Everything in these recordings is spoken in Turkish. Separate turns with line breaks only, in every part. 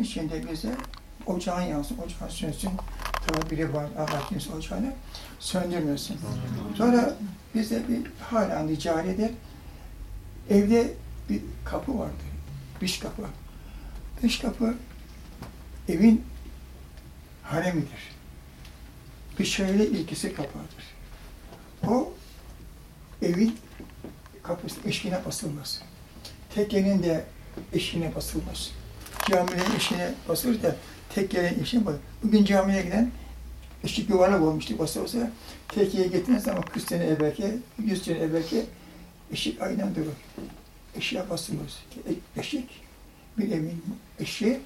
Onun bize ocağın yansın, ocağın sönsün. Tabiri var, Allah kimse ocağını söndürmesin. Sonra bize bir halen ticaridir. Evde bir kapı vardı. Dış kapı. Dış kapı evin haremidir. Dışarıyla ilgisi kapalıdır. O evin kapısı eşiğine basılmaz. Tekkenin de eşiğine basılmaz. Caminin eşiğine basılır da tekkenin eşiğine basılır. Bugün camiye giden eşik yuvarlak olmuştu basa basa. Tekkeye getiren zaman 40 sene evvelki, 100 sene evvelki eşik aynen durur. Eşiğe basılmaz. E- Eşik bir evin eşiği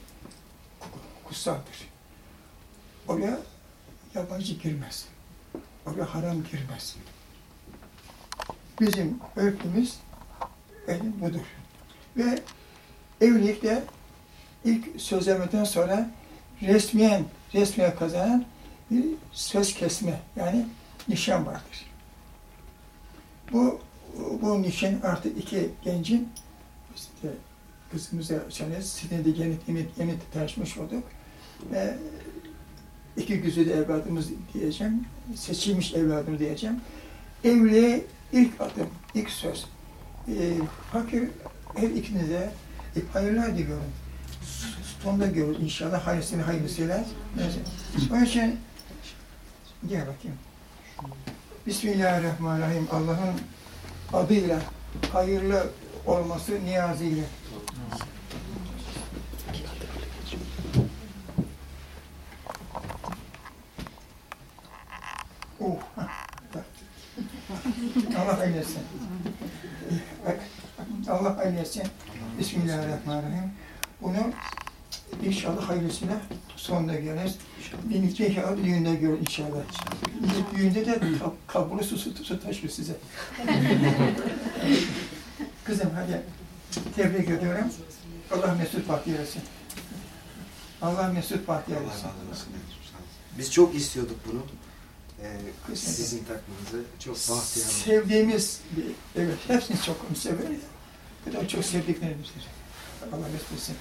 kutsaldır. Oraya yabancı girmez. Oraya haram girmez. Bizim örfümüz elim budur. Ve evlilikte ilk sözlemeden sonra resmiyen, resmiye kazanan bir söz kesme yani nişan vardır. Bu bu nişan artık iki gencin işte kızımıza sene sizin de yeni, yeni, yeni tanışmış olduk. Ve iki güzide evladımız diyeceğim, seçilmiş evladım diyeceğim. Evliliğe ilk adım, ilk söz. Ee, fakir her ikinize e, hayırlar diliyorum. Sonunda görürüz inşallah hayırlısını hayırlısıyla. Neyse. Onun için gel bakayım. Bismillahirrahmanirrahim. Allah'ın adıyla hayırlı olması niyazıyla. Oh. Allah eylesin. Allah eylesin. Bismillahirrahmanirrahim. Bunu inşallah hayırlısıyla sonunda görürüz. Bir nikah düğünde görür inşallah. Düğünde de kab- kabulu su, su, su taşır size. Kızım hadi tebrik ediyorum. Allah mesut bahtiyar etsin. Allah mesut bahtiyar etsin.
Biz çok istiyorduk bunu. Ee, sizin takmanızı. Çok bahtiyar.
Sevdiğimiz, bir, evet hepsini çok severiz. Bu da çok sevdiklerimizdir. Allah mesut etsin.